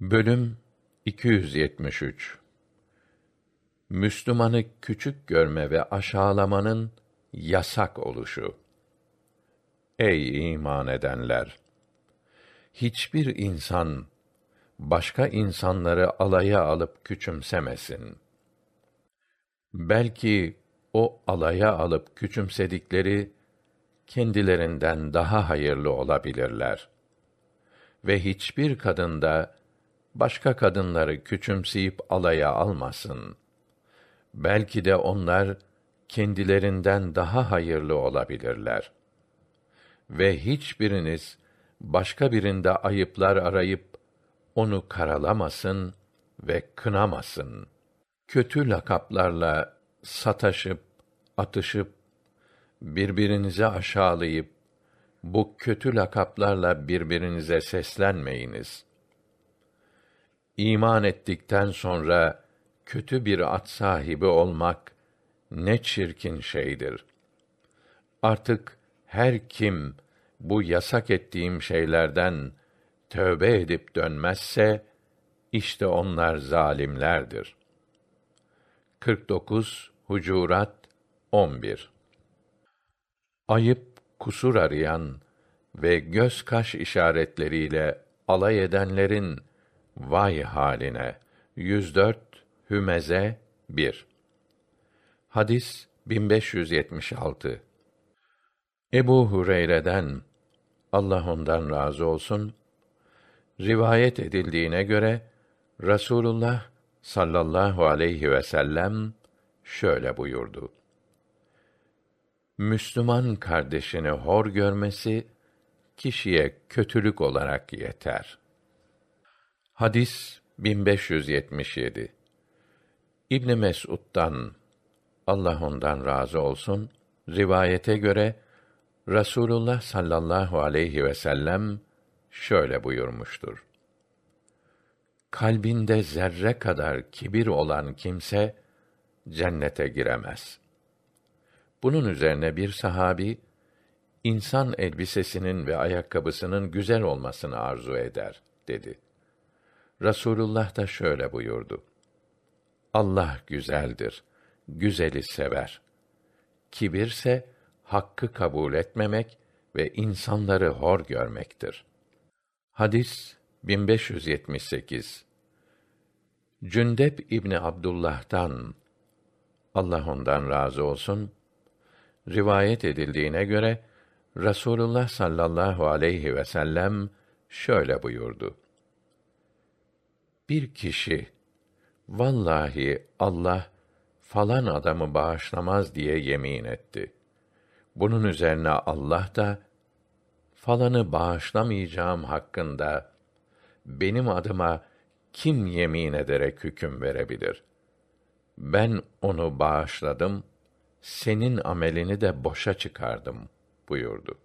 Bölüm 273 Müslümanı küçük görme ve aşağılamanın yasak oluşu. Ey iman edenler! Hiçbir insan başka insanları alaya alıp küçümsemesin. Belki o alaya alıp küçümsedikleri kendilerinden daha hayırlı olabilirler. Ve hiçbir kadında başka kadınları küçümseyip alaya almasın. Belki de onlar kendilerinden daha hayırlı olabilirler. Ve hiçbiriniz başka birinde ayıplar arayıp onu karalamasın ve kınamasın. Kötü lakaplarla sataşıp, atışıp, birbirinizi aşağılayıp, bu kötü lakaplarla birbirinize seslenmeyiniz. İman ettikten sonra kötü bir at sahibi olmak ne çirkin şeydir. Artık her kim bu yasak ettiğim şeylerden tövbe edip dönmezse işte onlar zalimlerdir. 49 Hucurat 11 Ayıp, kusur arayan ve göz kaş işaretleriyle alay edenlerin Vay haline. 104 Hümeze 1 Hadis 1576 Ebu Hureyre'den Allah ondan razı olsun rivayet edildiğine göre Rasulullah sallallahu aleyhi ve sellem şöyle buyurdu. Müslüman kardeşini hor görmesi kişiye kötülük olarak yeter.'' Hadis 1577 İbn Mes'ud'dan Allah ondan razı olsun rivayete göre Rasulullah sallallahu aleyhi ve sellem şöyle buyurmuştur. Kalbinde zerre kadar kibir olan kimse cennete giremez. Bunun üzerine bir sahabi insan elbisesinin ve ayakkabısının güzel olmasını arzu eder dedi. Rasulullah da şöyle buyurdu. Allah güzeldir. Güzeli sever. Kibirse hakkı kabul etmemek ve insanları hor görmektir. Hadis 1578 Cündep İbni Abdullah'tan Allah ondan razı olsun rivayet edildiğine göre Rasulullah sallallahu aleyhi ve sellem şöyle buyurdu bir kişi vallahi Allah falan adamı bağışlamaz diye yemin etti. Bunun üzerine Allah da falanı bağışlamayacağım hakkında benim adıma kim yemin ederek hüküm verebilir? Ben onu bağışladım, senin amelini de boşa çıkardım buyurdu.